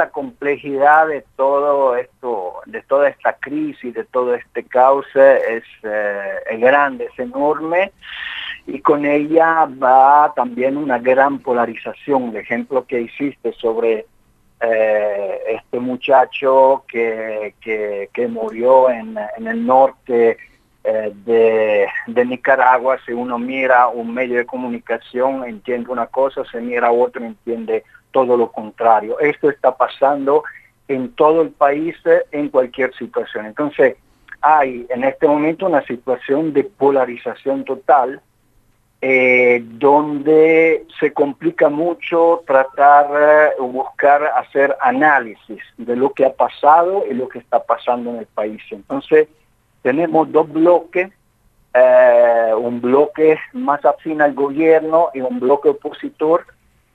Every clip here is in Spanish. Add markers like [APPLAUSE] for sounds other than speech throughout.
la complejidad de todo esto, de toda esta crisis, de todo este caos, es, es grande, es enorme y con ella va también una gran polarización. El ejemplo que hiciste sobre eh, este muchacho que, que, murió en, el norte eh, de, de, Nicaragua, si uno mira un medio de comunicación entiende una cosa, se mira otro entiende todo lo contrario. Esto está pasando en todo el país en cualquier situación. Entonces, hay en este momento una situación de polarización total eh, donde se complica mucho tratar eh, o buscar hacer análisis de lo que ha pasado y lo que está pasando en el país. Entonces, tenemos dos bloques, eh, un bloque más afín al gobierno y un bloque opositor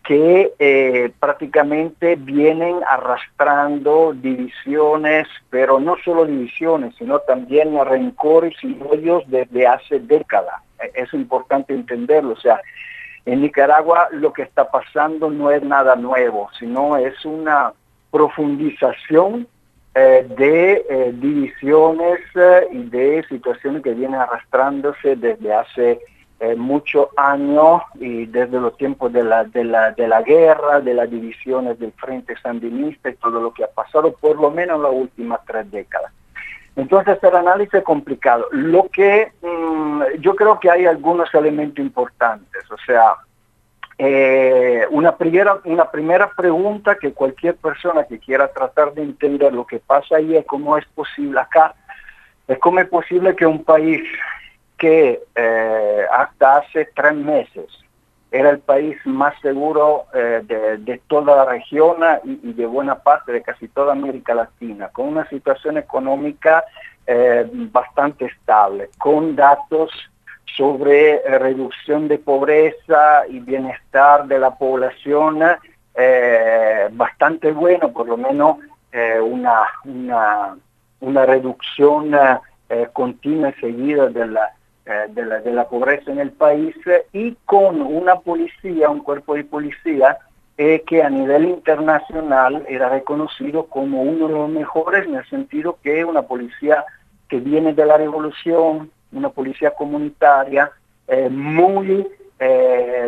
que prácticamente vienen arrastrando divisiones, pero no solo divisiones, sino también rencores y odios desde hace décadas es importante entenderlo. O sea, en Nicaragua lo que está pasando no es nada nuevo, sino es una profundización eh, de eh, divisiones eh, y de situaciones que vienen arrastrándose desde hace muchos años y desde los tiempos de la, de, la, de la guerra, de las divisiones del Frente Sandinista y todo lo que ha pasado por lo menos en las últimas tres décadas. Entonces el análisis es complicado. Lo que mm, yo creo que hay algunos elementos importantes, o sea, eh, una, primera, una primera pregunta que cualquier persona que quiera tratar de entender lo que pasa ahí es cómo es posible acá, es cómo es posible que un país que eh, hasta hace tres meses era el país más seguro eh, de, toda la región y, de buena parte de casi toda América Latina, con una situación económica eh, bastante estable, con datos sobre reducción de pobreza y bienestar de la población bastante bueno, por lo menos una, una, una reducción continua y seguida de la eh, de, la, de, la, pobreza en el país y con una policía, un cuerpo de policía eh, que a nivel internacional era reconocido como uno de los mejores en el sentido que una policía que viene de la revolución, una policía comunitaria, eh, muy,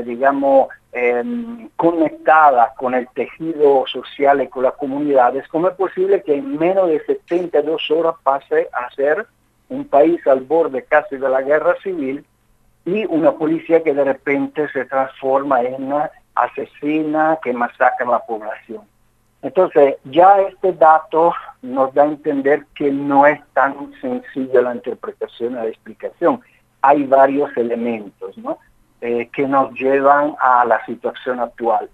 digamos, em, conectada con el tejido social y con las comunidades, ¿cómo es posible que en menos de 72 horas pase a ser un país al borde casi de la guerra civil y una policía que de repente se transforma en una asesina que masacra a la población. Entonces, ya este dato nos da a entender que no es tan sencilla la interpretación y la explicación. Hay varios elementos eh, que nos llevan a la situación actual.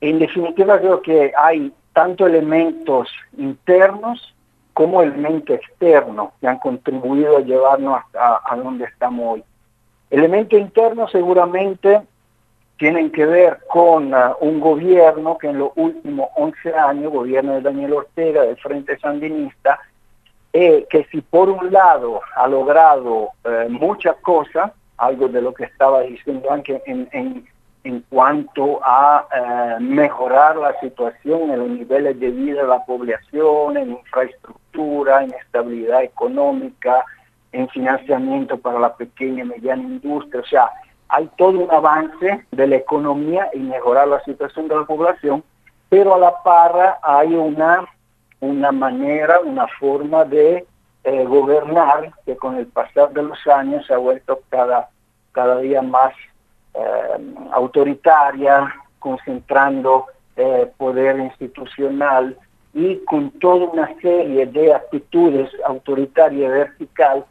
En definitiva, creo que hay tanto elementos internos como elemento externo que han contribuido a llevarnos a donde estamos hoy. Elementos internos seguramente tienen que ver con uh, un gobierno que en los últimos 11 años, gobierno de Daniel Ortega, del Frente Sandinista, eh, que si por un lado ha logrado eh, muchas cosas, algo de lo que estaba diciendo antes en, en, en cuanto a eh, mejorar la situación en los niveles de vida de la población, en infraestructura, en estabilidad económica, en financiamiento para la pequeña y mediana industria. O sea, hay todo un avance de la economía y mejorar la situación de la población, pero a la par hay una, una manera, una forma de eh, gobernar que con el pasar de los años se ha vuelto cada, cada día más autoritaria, concentrando eh, poder institucional y con toda una serie de actitudes autoritarias vertical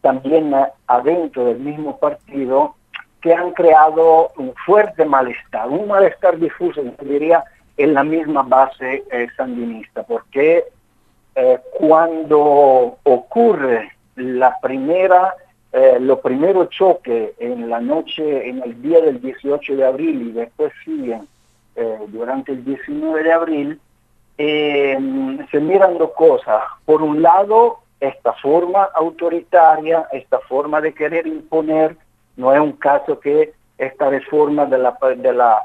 también adentro del mismo partido que han creado un fuerte malestar, un malestar difuso, yo diría, en la misma base eh, sandinista, porque cuando ocurre la primera eh, los primeros choques en la noche, en el día del 18 de abril y después siguen eh, durante el 19 de abril, eh, se miran dos cosas. Por un lado, esta forma autoritaria, esta forma de querer imponer, no es un caso que esta reforma de la, de la,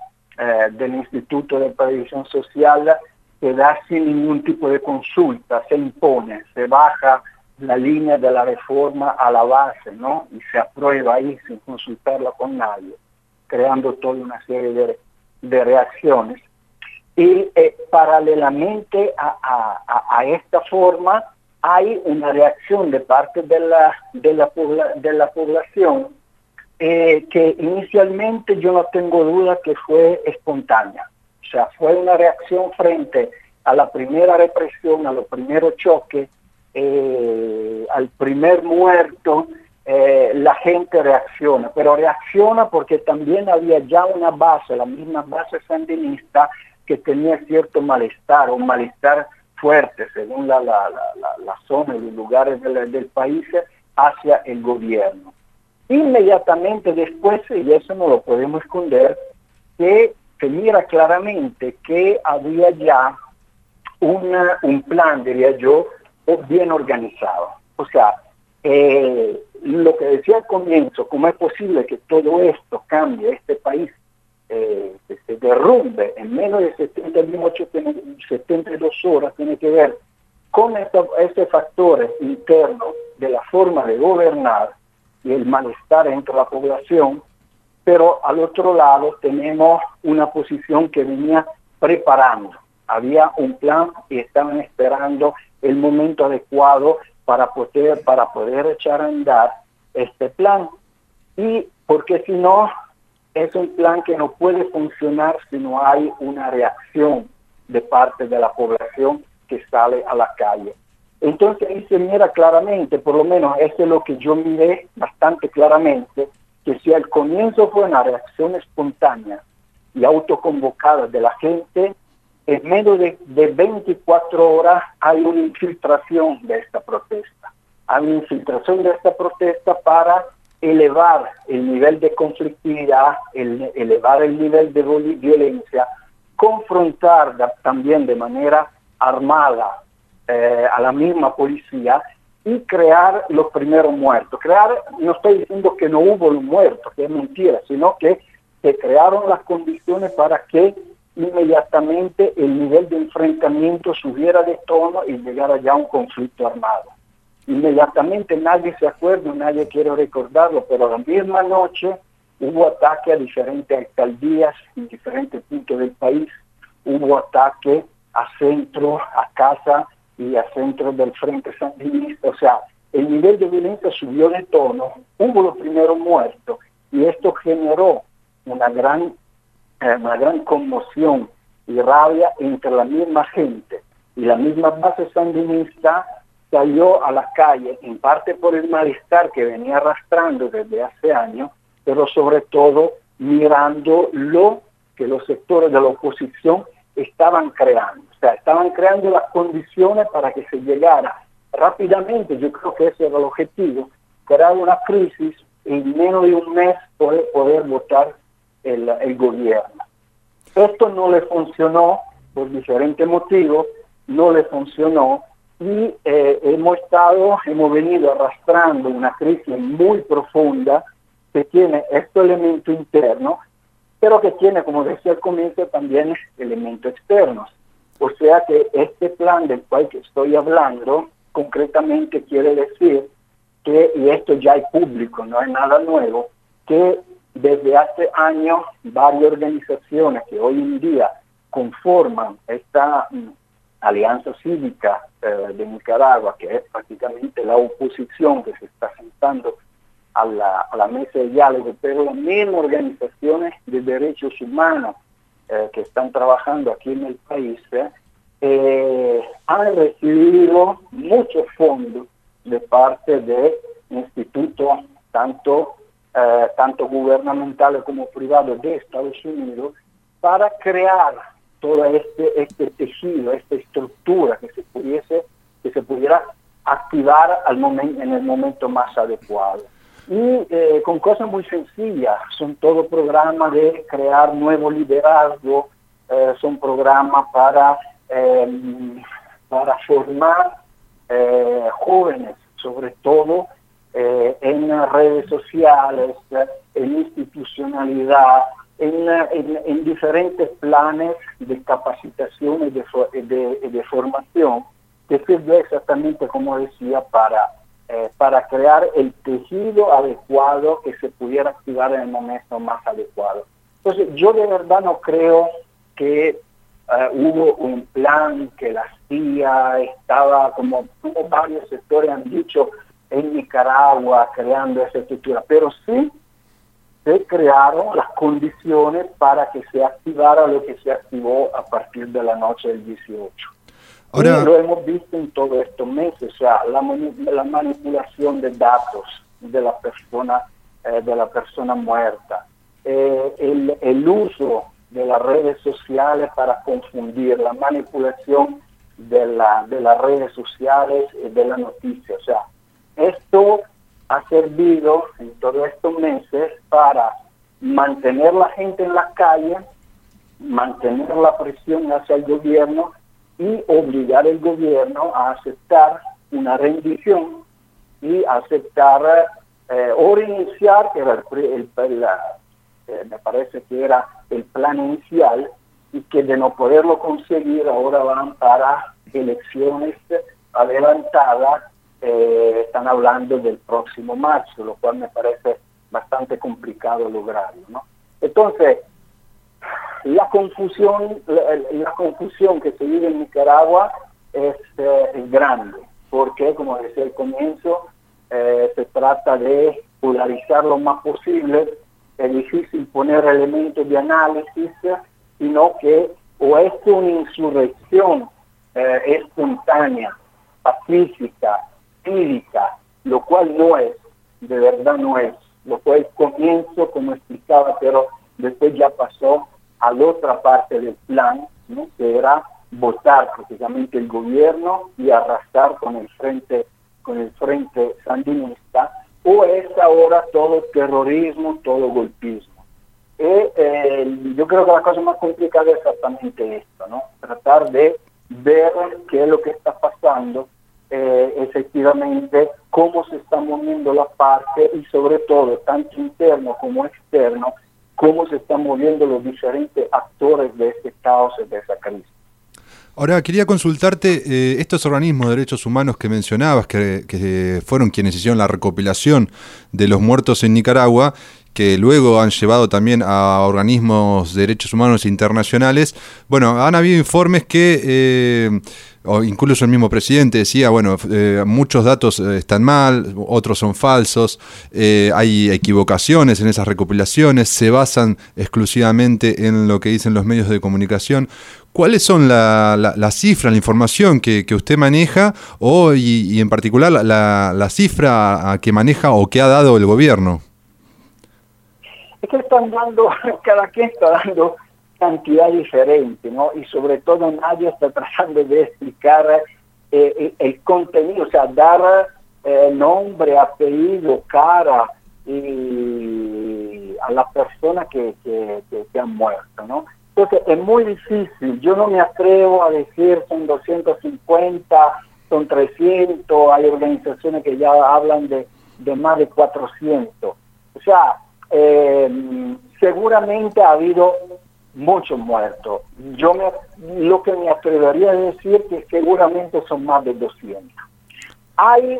del Instituto de Previsión Social se da sin ningún tipo de consulta, se impone, se baja la línea de la reforma a la base, ¿no? Y se aprueba ahí sin consultarla con nadie, creando toda una serie de, de reacciones. Y eh, paralelamente a, esta forma hay una reacción de parte de la, de la, de la población eh, que inicialmente yo no tengo duda que fue espontánea. O sea, fue una reacción frente a la primera represión, a los primeros choques, eh, al primer muerto, la gente reacciona, pero reacciona porque también había ya una base, la misma base sandinista, que tenía cierto malestar, un malestar fuerte según la, la, la, zona y los lugares del, país hacia el gobierno. Inmediatamente después, y eso no lo podemos esconder, que se mira claramente que había ya una, un plan, diría yo, bien organizado. O sea, eh, lo que decía al comienzo, cómo es posible que todo esto cambie este país eh, se derrumbe en menos de 78, 72 horas tiene que ver con estos, factores internos de la forma de gobernar y el malestar entre la población, pero al otro lado tenemos una posición que venía preparando. Había un plan y estaban esperando el momento adecuado para poder, para poder echar a andar este plan. Y porque si no, es un plan que no puede funcionar si no hay una reacción de parte de la población que sale a la calle. Entonces ahí se mira claramente, por lo menos eso es lo que yo miré bastante claramente, que si al comienzo fue una reacción espontánea y autoconvocada de la gente, en menos de, de 24 horas hay una infiltración de esta protesta. Hay una infiltración de esta protesta para elevar el nivel de conflictividad, elevar el nivel de violencia, confrontar también de manera armada eh, a la misma policía y crear los primeros muertos. Crear, no estoy diciendo que no hubo los muertos, que es mentira, sino que se crearon las condiciones para que inmediatamente el nivel de enfrentamiento subiera de tono y llegara ya a un conflicto armado. Inmediatamente nadie se acuerda, nadie quiere recordarlo, pero la misma noche hubo ataque a diferentes alcaldías en diferentes puntos del país, hubo ataque a centro, a casa y a centro del Frente Sandinista, o sea, el nivel de violencia subió de tono, hubo los primeros muertos y esto generó una gran, una gran conmoción y rabia entre la misma gente y la misma base sandinista salió a la calle, en parte por el malestar que venía arrastrando desde hace años, pero sobre todo mirando lo que los sectores de la oposición estaban creando. O sea, estaban creando las condiciones para que se llegara rápidamente, yo creo que ese era el objetivo, crear una crisis en menos de un mes poder, poder votar el, gobierno. Esto no le funcionó por diferentes motivos, no le funcionó y eh, hemos estado, hemos venido arrastrando una crisis muy profunda que tiene este elemento interno, pero que tiene, como decía al comienzo, también elementos externos. O sea que este plan del cual estoy hablando, concretamente quiere decir que, y esto ya es público, no es nada nuevo, que desde hace años varias organizaciones que hoy en día conforman esta Alianza Cívica eh, de Nicaragua, que es prácticamente la oposición que se está sentando a la, mesa de diálogo, pero las mismas organizaciones de derechos humanos eh, que están trabajando aquí en el país eh, han recibido muchos fondos de parte de institutos tanto, tanto gubernamentales como privados de Estados Unidos para crear todo este, este tejido, esta estructura que se pudiese, que se pudiera activar en el momento más adecuado. Y eh, con cosas muy sencillas, son todo programas de crear nuevo liderazgo, eh, son programas para, em, para formar eh, jóvenes, sobre todo en redes sociales, en institucionalidad, en, diferentes planes de capacitación y de, formación que sirve exactamente, como decía, para, eh, para crear el tejido adecuado que se pudiera activar en el momento más adecuado. Entonces, yo de verdad no creo que eh, hubo un plan que la CIA estaba, como, como varios sectores han dicho, en Nicaragua creando esa estructura, pero sí se crearon las condiciones para que se activara lo que se activó a partir de la noche del 18. Ahora, y lo hemos visto en todos estos meses, o sea, la, la manipulación de datos de la persona, eh, de la persona muerta, eh, el, el uso de las redes sociales para confundir, la manipulación de, la, de las redes sociales y de la noticia. O sea, esto ha servido en todos estos meses para mantener la gente en la calle, mantener la presión hacia el gobierno y obligar al gobierno a aceptar una rendición y aceptar eh, o reiniciar, que era el, eh, me parece que era el plan inicial, y que de no poderlo conseguir ahora van para elecciones adelantadas eh, están hablando del próximo marzo, lo cual me parece bastante complicado lograrlo. ¿no? Entonces, la confusión, la, confusión que se vive en Nicaragua es, eh, grande, porque, como decía al comienzo, eh, se trata de polarizar lo más posible, es difícil poner elementos de análisis, sino que o es una insurrección espontánea, pacífica, lo cual no es, de verdad no es, lo cual comienzo como explicaba, pero después ya pasó a la otra parte del plan, ¿no? que era votar precisamente el gobierno y arrastrar con el frente con el frente sandinista o es ahora todo terrorismo, todo golpismo. Eh, yo creo que la cosa más complicada es exactamente esto, ¿no? Tratar de ver qué es lo que está pasando eh, efectivamente cómo se está moviendo la parte y sobre todo, tanto interno como externo, cómo se están moviendo los diferentes actores de este caos y de esa crisis. Ahora, quería consultarte, eh, estos organismos de derechos humanos que mencionabas, que, que, fueron quienes hicieron la recopilación de los muertos en Nicaragua, que luego han llevado también a organismos de derechos humanos internacionales, bueno, han habido informes que... Eh, o incluso el mismo presidente decía, bueno, eh, muchos datos eh, están mal, otros son falsos, hay equivocaciones en esas recopilaciones, se basan exclusivamente en lo que dicen los medios de comunicación. ¿Cuáles son la, la, cifra, la información que, usted maneja o, y, en particular la, la cifra que maneja o que ha dado el gobierno? Es que están dando, [LAUGHS] cada quien está dando cantidad diferente, ¿no? Y sobre todo nadie está tratando de explicar eh, el contenido, o sea, dar eh, nombre, apellido, cara y a la persona que, que, que, han muerto, ¿no? Entonces es muy difícil, yo no me atrevo a decir son 250, son 300, hay organizaciones que ya hablan de, de más de 400. O sea, seguramente ha habido muchos muertos. Yo me, lo que me atrevería a decir que seguramente son más de 200. Hay,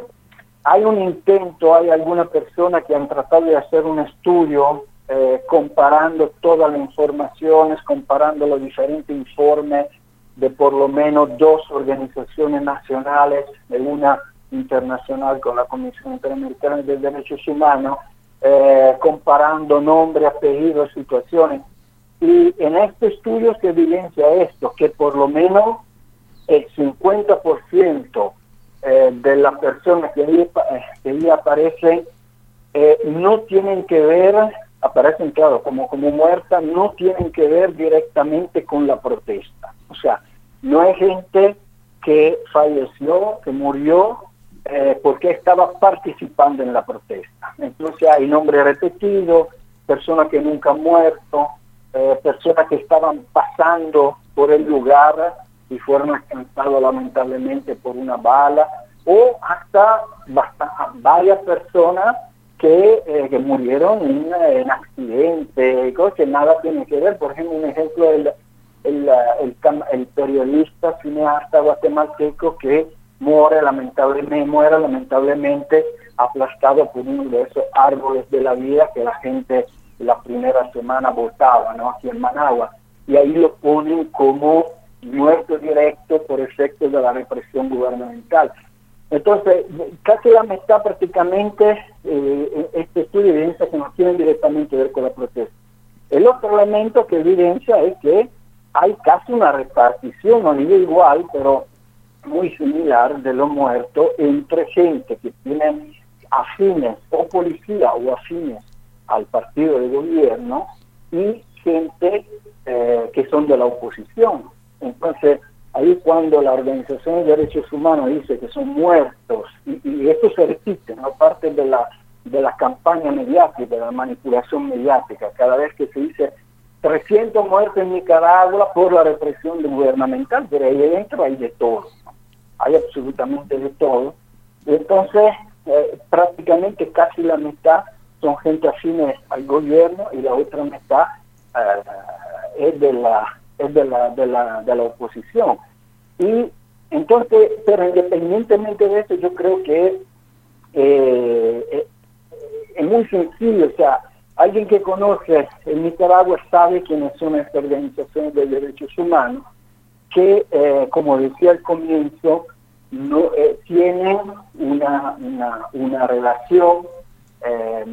hay un intento, hay alguna persona que han tratado de hacer un estudio eh, comparando todas las informaciones, comparando los diferentes informes de por lo menos dos organizaciones nacionales, de una internacional con la Comisión Interamericana de Derechos Humanos, eh, comparando nombre, apellidos, situaciones y en este estudio se evidencia esto, que por lo menos el 50% eh, de las personas que ahí, que aparecen eh, no tienen que ver, aparecen claro, como, como muertas, no tienen que ver directamente con la protesta. O sea, no hay gente que falleció, que murió, eh, porque estaba participando en la protesta. Entonces hay nombres repetidos, personas que nunca han muerto, eh, personas que estaban pasando por el lugar y fueron alcanzados lamentablemente por una bala, o hasta varias personas que, que murieron en, accidente, cosas que nada tienen que ver. Por ejemplo, un ejemplo, el, el, el, el periodista, cineasta guatemalteco que muere lamentablemente, muere lamentablemente aplastado por uno de esos árboles de la vida que la gente la primera semana votaba, ¿no? Aquí en Managua. Y ahí lo ponen como muerto directo por efecto de la represión gubernamental. Entonces, casi la mitad prácticamente, eh, este estudio evidencia que no tiene directamente ver con la protesta. El otro elemento que evidencia es que hay casi una repartición, no nivel igual, pero muy similar de los muertos entre gente que tiene afines o policía o afines al partido de gobierno y gente eh, que son de la oposición. Entonces, ahí cuando la Organización de Derechos Humanos dice que son muertos, y, esto se repite, ¿no? parte de la, de la campaña mediática, de la manipulación mediática, cada vez que se dice 300 muertos en Nicaragua por la represión gubernamental, pero ahí dentro hay de todo, hay absolutamente de todo. Entonces, eh, prácticamente casi la mitad son gente afines al gobierno y la otra mitad eh, es de la es de la, de la de la oposición y entonces pero independientemente de eso yo creo que eh, es muy sencillo o sea alguien que conoce en Nicaragua sabe quiénes son estas organizaciones de derechos humanos que como decía al comienzo no eh, tienen una, una, relación eh,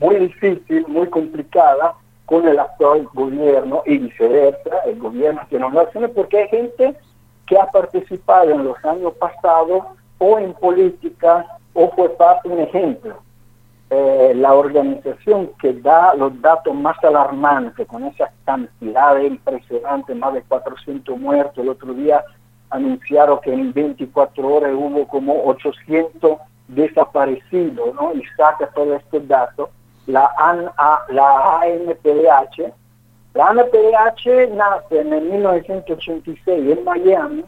muy difícil, muy complicada con el actual gobierno y viceversa, el gobierno que no relaciona porque hay gente que ha participado en los años pasados o en política o fue parte, un ejemplo, eh, la organización que da los datos más alarmantes con esa cantidad impresionante, más de 400 muertos el otro día, anunciaron que en 24 horas hubo como 800 desaparecidos, ¿no? Y saca todos estos datos. La, la ANPDH, la ANPDH nace en el 1986 en Miami,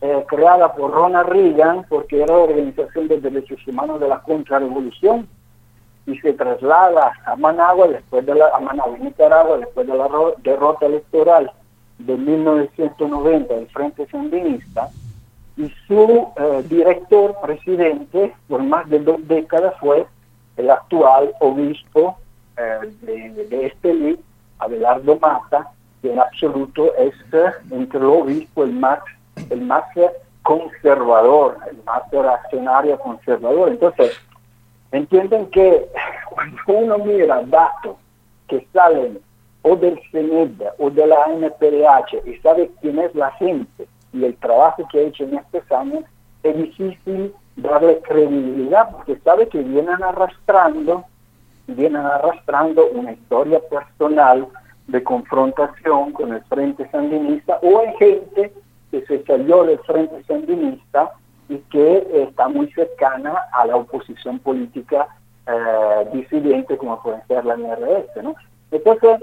eh, creada por Ronald Reagan, porque era Organización de Derechos Humanos de la Contrarrevolución, y se traslada a Managua, después de la, a Managua, Nicaragua, después de la derrota electoral de 1990 del Frente Sandinista y su eh, director, presidente, por más de dos décadas fue el actual obispo eh, de, de, este Abelardo Mata, que en absoluto es eh, entre los obispos el más, el más conservador, el más reaccionario conservador. Entonces, entienden que cuando uno mira datos que salen o del CENED o de la NPDH y sabe quién es la gente y el trabajo que ha hecho en estos años, es difícil darle credibilidad porque sabe que vienen arrastrando, vienen arrastrando una historia personal de confrontación con el Frente Sandinista o hay gente que se salió del Frente Sandinista y que está muy cercana a la oposición política eh, disidente como puede ser la NRS, ¿no? Entonces,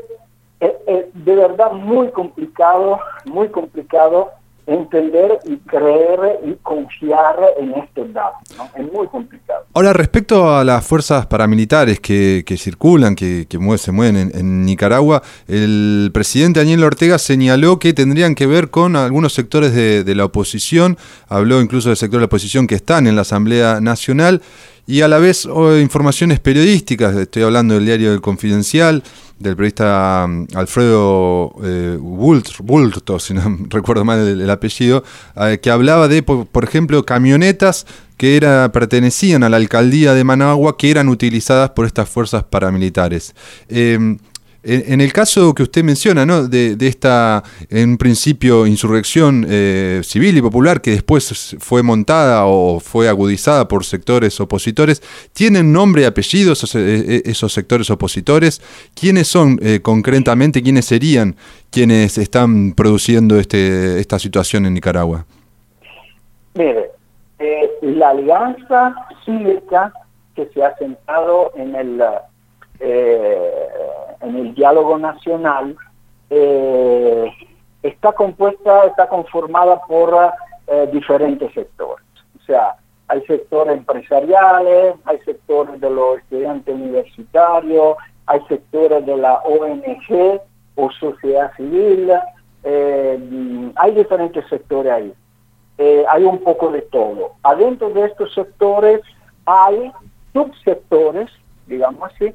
es, de verdad muy complicado, muy complicado entender y creer y confiar en estos datos. Es muy complicado. Ahora, respecto a las fuerzas paramilitares que, circulan, que, se mueven en, Nicaragua, el presidente Daniel Ortega señaló que tendrían que ver con algunos sectores de, de la oposición, habló incluso del sector de la oposición que están en la Asamblea Nacional y a la vez informaciones periodísticas, estoy hablando del diario del Confidencial, del periodista um, Alfredo eh, Bulto, si no [LAUGHS] recuerdo mal el, apellido, eh, que hablaba de, por, ejemplo, camionetas que era, pertenecían a la alcaldía de Managua que eran utilizadas por estas fuerzas paramilitares. Eh, en, el caso que usted menciona, ¿no? de, esta, en principio, insurrección eh, civil y popular que después fue montada o fue agudizada por sectores opositores, ¿tienen nombre y apellido esos, eh, eh, sectores opositores? ¿Quiénes son concretamente, quiénes serían quienes están produciendo este, esta situación en Nicaragua? Mire, la alianza cívica que se ha sentado en el eh, en el diálogo nacional eh, está compuesta, está conformada por eh, diferentes sectores. O sea, hay sectores empresariales, hay sectores de los estudiantes universitarios, hay sectores de la ONG o sociedad civil, eh, hay diferentes sectores ahí. Hay un poco de todo. Adentro de estos sectores hay subsectores, digamos así,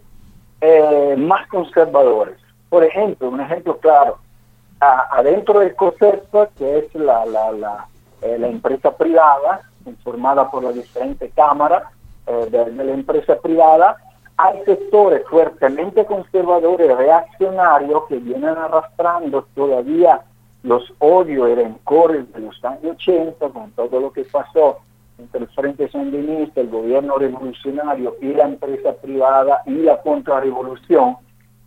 eh, más conservadores. Por ejemplo, un ejemplo claro, adentro de COSERPA, que es la, la, la, la empresa privada, informada por las diferentes cámaras eh, de, la empresa privada, hay sectores fuertemente conservadores, reaccionarios, que vienen arrastrando todavía los odios y rencores de los años 80, con todo lo que pasó entre el Frente Sandinista, el gobierno revolucionario y la empresa privada y la contrarrevolución,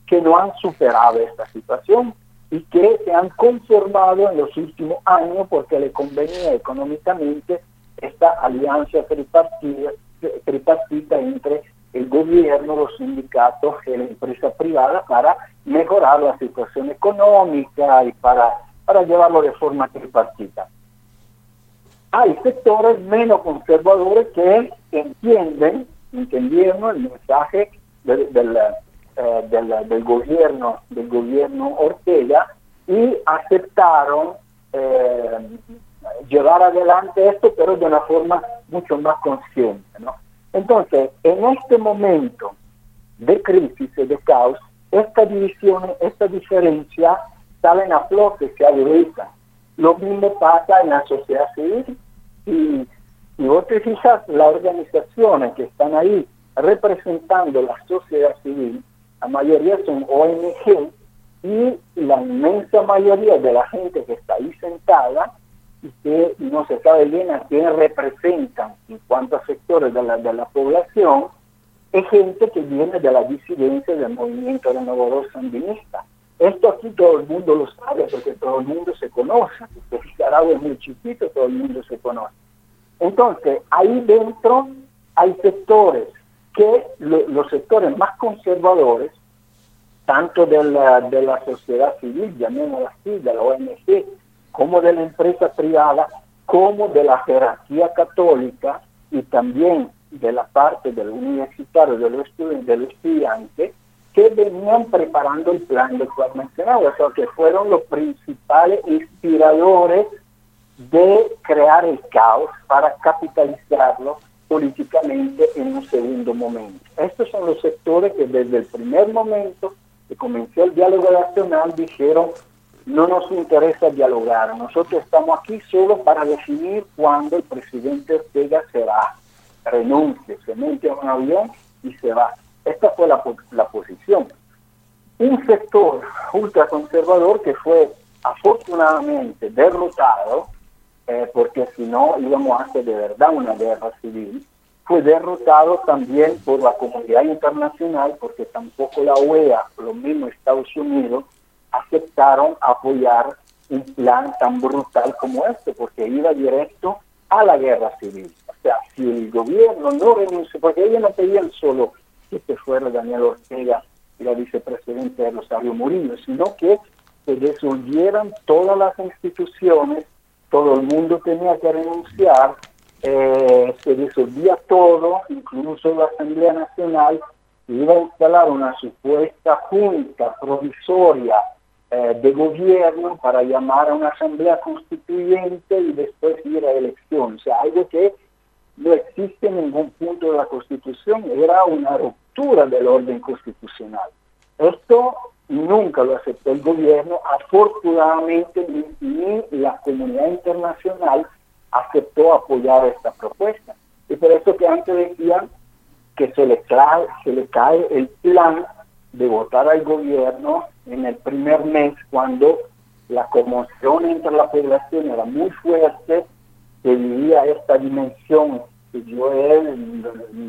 que no han superado esta situación y que se han conformado en los últimos años porque le convenía económicamente esta alianza tripartita, entre el gobierno, los sindicatos y la empresa privada para mejorar la situación económica y para, para llevarlo de forma tripartita. Hay sectores menos conservadores que entienden, entendieron el mensaje eh, del, gobierno del gobierno Ortega y aceptaron eh, llevar adelante esto, pero de una forma mucho más consciente. Entonces, en este momento de crisis y de caos, esta división, esta diferencia salen a flote, se agudizan. Lo mismo pasa en la sociedad civil. Y, y vos te fijas, las organizaciones que están ahí representando la sociedad civil, la mayoría son ONG y la inmensa mayoría de la gente que está ahí sentada que no se sabe bien a quién representan en cuanto a sectores de la, de la población, es gente que viene de la disidencia del movimiento renovador sandinista. Esto aquí todo el mundo lo sabe porque todo el mundo se conoce. Porque Nicaragua es muy chiquito, todo el mundo se conoce. Entonces, ahí dentro hay sectores que los sectores más conservadores, tanto de la, de sociedad civil, llamémosla así, de la ONG, como de la empresa privada, como de la jerarquía católica y también de la parte del universitario, de los estudiantes, que venían preparando el plan de cual mencionaba, o sea, que fueron los principales inspiradores de crear el caos para capitalizarlo políticamente en un segundo momento. Estos son los sectores que desde el primer momento que comenzó el diálogo nacional dijeron no nos interesa dialogar. Nosotros estamos aquí solo para decidir cuándo el presidente Ortega se va, renuncie, se mete a un avión y se va. Esta fue la, posición. Un sector ultraconservador que fue afortunadamente derrotado, eh, porque si no íbamos a hacer de verdad una guerra civil, fue derrotado también por la comunidad internacional, porque tampoco la OEA, lo mismo Estados Unidos, aceptaron apoyar un plan tan brutal como este, porque iba directo a la guerra civil. O sea, si el gobierno no renuncia, porque ellos no pedían solo que fuera Daniel Ortega la vicepresidenta Rosario Murillo, sino que se disolvieran todas las instituciones, todo el mundo tenía que renunciar, eh, se disolvía todo, incluso la Asamblea Nacional iba a instalar una supuesta junta provisoria eh, de gobierno para llamar a una asamblea constituyente y después ir a elección. O sea, algo que no existe ningún punto de la Constitución, era una ruptura del orden constitucional. Esto nunca lo aceptó el gobierno, afortunadamente ni, la comunidad internacional aceptó apoyar esta propuesta. Y por eso que antes decían que se le, se le cae el plan de votar al gobierno en el primer mes cuando la conmoción entre la población era muy fuerte, que vivía esta dimensión que yo he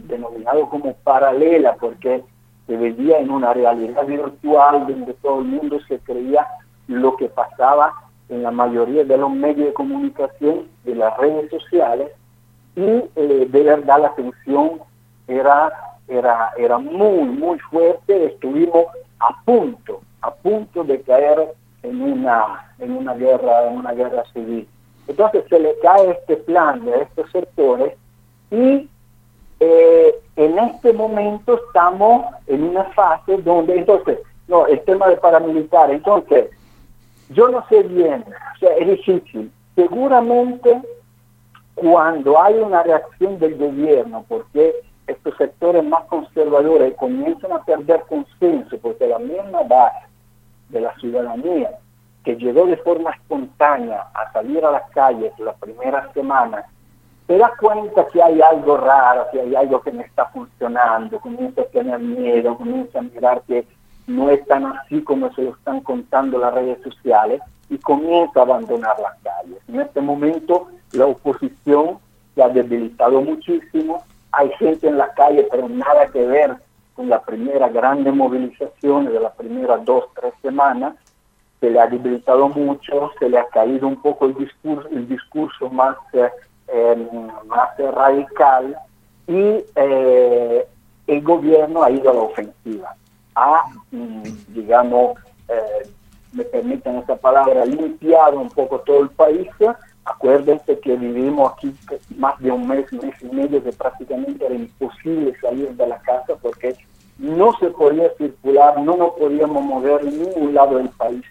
denominado como paralela, porque se vivía en una realidad virtual donde todo el mundo se creía lo que pasaba en la mayoría de los medios de comunicación, de las redes sociales, y eh, de verdad la tensión era era, era muy, muy fuerte, estuvimos a punto, a punto de caer en una, en una guerra, en una guerra civil. Entonces se le cae este plan de estos sectores Y eh, en este momento estamos en una fase donde, entonces, no, el tema de paramilitar, entonces, yo no sé bien, o sea, es difícil. Seguramente cuando hay una reacción del gobierno, porque estos sectores más conservadores comienzan a perder consenso, porque la misma base de la ciudadanía que llegó de forma espontánea a salir a las calles la primera semana, se da cuenta que hay algo raro, que hay algo que no está funcionando, comienza a tener miedo, comienza a mirar que no es tan así como se lo están contando las redes sociales y comienza a abandonar las calles. En este momento la oposición se ha debilitado muchísimo, hay gente en la calle, pero nada que ver con la primera grande movilización de las primeras dos, tres semanas, se le ha debilitado mucho, se le ha caído un poco el discurso, el discurso más, eh, em, más radical y eh, el gobierno ha ido a la ofensiva, ha, mm, digamos, eh, me permiten esa palabra, limpiado un poco todo el país. Acuérdense que vivimos aquí más de un mes, mes y medio, que prácticamente era imposible salir de la casa porque no se podía circular, no nos podíamos mover en ningún lado del país,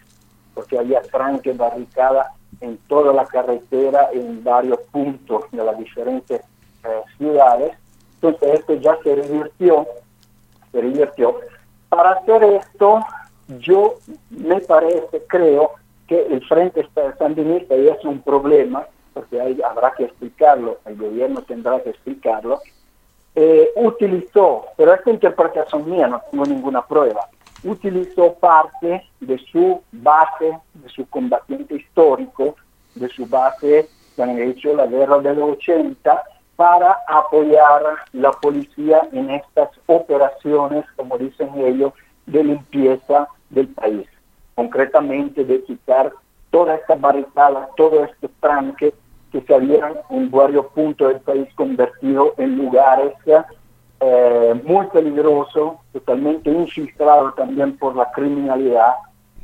porque había tranques, barricadas en toda la carretera, en varios puntos de las diferentes eh, ciudades. Entonces esto ya se revirtió, se revirtió. Para hacer esto, yo me parece, creo, que el Frente Sandinista, y es un problema, porque hay, habrá que explicarlo, el gobierno tendrá que explicarlo, eh, utilizó, pero esta interpretación mía, no tengo ninguna prueba, utilizó parte de su base, de su combatiente histórico, de su base que han hecho la guerra de los 80, para apoyar la policía en estas operaciones, como dicen ellos, de limpieza del país, concretamente de quitar toda esta barricada, todo este tranque que se habían en varios puntos del país convertido en lugares eh, muy peligrosos, totalmente infiltrados también por la criminalidad,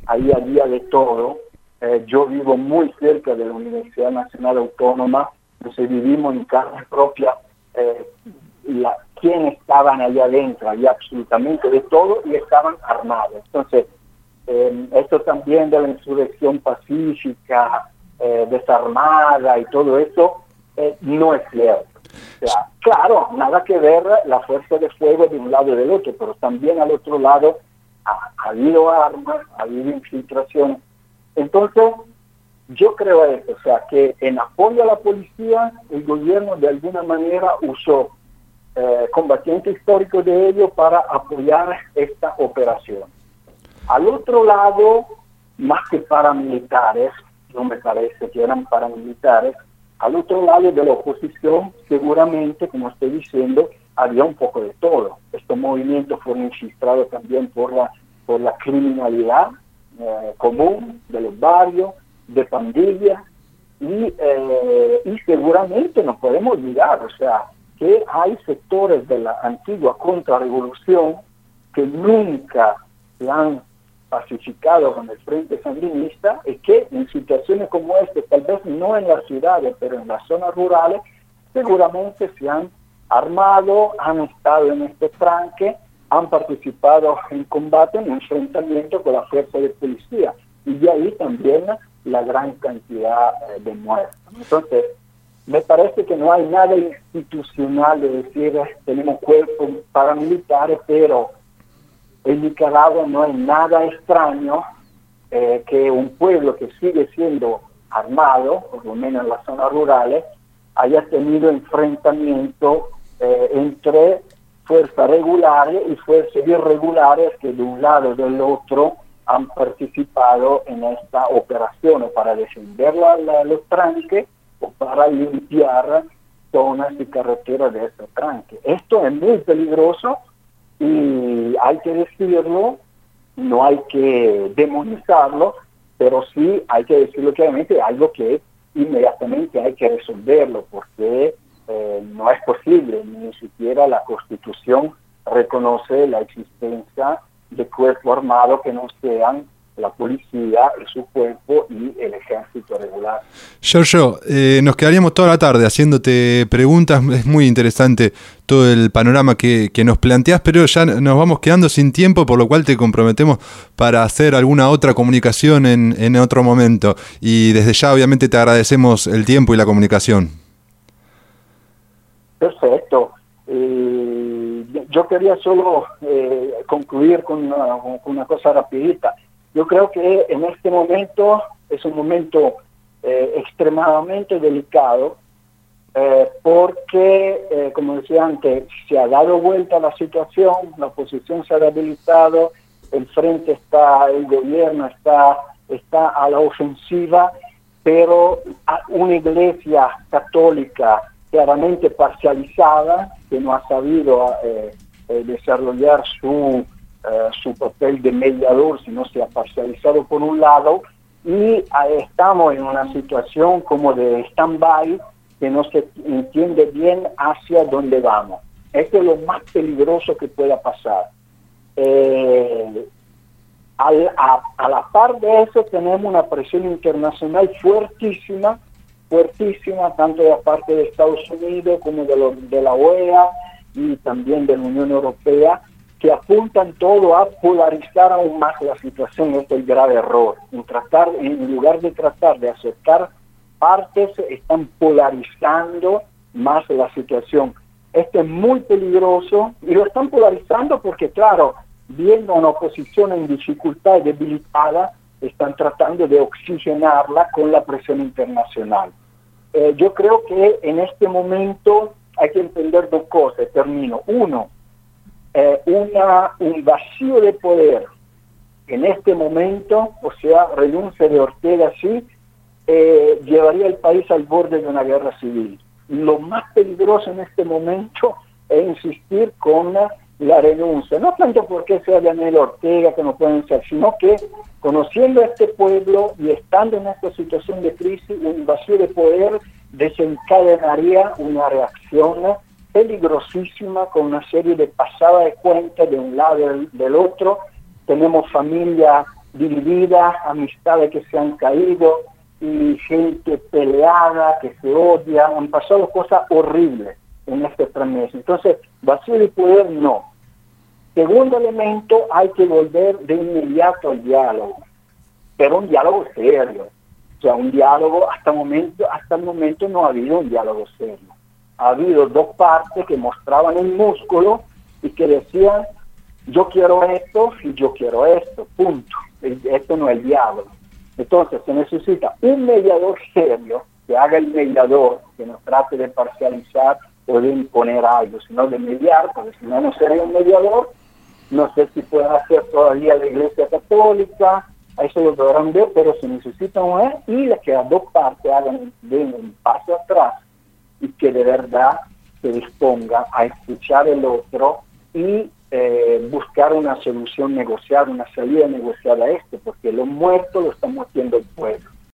ahí había de todo. Eh, yo vivo muy cerca de la Universidad Nacional Autónoma, entonces vivimos en carne propia eh, la, quién estaban allá adentro, había absolutamente de todo y estaban armados. Entonces, eh, esto también de la insurrección pacífica, eh, desarmada y todo eso, no es cierto. Claro, nada que ver la fuerza de fuego de un lado y del otro, pero también al otro lado ha, habido armas, ha habido infiltración. Entonces, yo creo eso, o sea, que en apoyo a la policía, el gobierno de alguna manera usó eh, combatiente histórico de ellos para apoyar esta operación. Al otro lado, más que paramilitares, no me parece que eran paramilitares, al otro lado de la oposición, seguramente, como estoy diciendo, había un poco de todo. Estos movimientos fueron infiltrados también por la, por la criminalidad eh, común de los barrios, de pandillas, y, eh, y seguramente nos podemos olvidar, o sea, que hay sectores de la antigua contrarrevolución que nunca se han pacificado con el Frente Sandinista y que en situaciones como esta, tal vez no en las ciudades, pero en las zonas rurales, seguramente se han armado, han estado en este tranque, han participado en combate, en enfrentamiento con la fuerza de policía. Y de ahí también la gran cantidad eh, de muertos. Entonces, me parece que no hay nada institucional de decir tenemos cuerpos paramilitares, pero en Nicaragua no hay nada extraño eh, que un pueblo que sigue siendo armado, por lo menos en las zonas rurales, haya tenido enfrentamiento eh, entre fuerzas regulares y fuerzas irregulares que de un lado o del otro han participado en esta operación para defender los tranques para limpiar zonas y carreteras de ese tranque. Esto es muy peligroso y hay que decirlo, no hay que demonizarlo, pero sí hay que decirlo claramente, algo que inmediatamente hay que resolverlo, porque eh, no es posible, ni siquiera la Constitución reconoce la existencia de cuerpos armados que no sean la policía su cuerpo y el ejército regular. Giorgio, eh, nos quedaríamos toda la tarde haciéndote preguntas, es muy interesante todo el panorama que, nos planteas, pero ya nos vamos quedando sin tiempo, por lo cual te comprometemos para hacer alguna otra comunicación en, en otro momento. Y desde ya obviamente te agradecemos el tiempo y la comunicación. Perfecto. Eh, yo quería solo eh, concluir con una, con una cosa rapidita. Yo creo que en este momento es un momento eh, extremadamente delicado eh, porque, eh, como decía antes, se ha dado vuelta la situación, la oposición se ha debilitado, el frente está, el gobierno está, está a la ofensiva, pero una iglesia católica claramente parcializada, que no ha sabido desarrollar su eh, su papel de mediador, si no se ha parcializado por un lado, y estamos en una situación como de stand-by que no se entiende bien hacia dónde vamos. Esto es lo más peligroso que pueda pasar. Eh, a, la par de eso tenemos una presión internacional fuertísima, fuertísima, tanto de parte de Estados Unidos como de, de la OEA y también de la Unión Europea, que apuntan todo a polarizar aún más la situación, este es el grave error. En, en lugar de tratar de acercar partes, están polarizando más la situación. Esto es muy peligroso y lo están polarizando porque, claro, viendo una oposición en dificultad y debilitada, están tratando de oxigenarla con la presión internacional. Eh, yo creo que en este momento hay que entender dos cosas, termino. Uno, eh, una, un vacío de poder en este momento, o sea, renuncia de Ortega sí, eh, llevaría al país al borde de una guerra civil. Lo más peligroso en este momento es insistir con la, renuncia, no tanto porque sea Daniel Ortega, que no pueden ser, sino que conociendo a este pueblo y estando en esta situación de crisis, un vacío de poder desencadenaría una reacción peligrosísima con una serie de pasadas de cuentas de un lado y del otro. Tenemos familias divididas, amistades que se han caído y gente peleada, que se odia. Han pasado cosas horribles en este tres meses. Entonces, vacío de poder no. Segundo elemento, hay que volver de inmediato al diálogo, pero un diálogo serio. O sea, un diálogo, hasta el momento, hasta el momento no ha habido un diálogo serio ha habido dos partes que mostraban el músculo y que decían, yo quiero esto y yo quiero esto, punto. Esto no es el diálogo. Entonces se necesita un mediador serio que haga el mediador, que no trate de parcializar o de imponer algo, sino de mediar, porque si no, no sería un mediador. No sé si pueden hacer todavía la Iglesia Católica, a eso lo podrán ver, pero se necesita un y que las dos partes hagan un paso atrás y que de verdad se disponga a escuchar el otro y eh, buscar una solución negociada, una salida negociada a esto, porque lo muerto lo estamos haciendo el pueblo.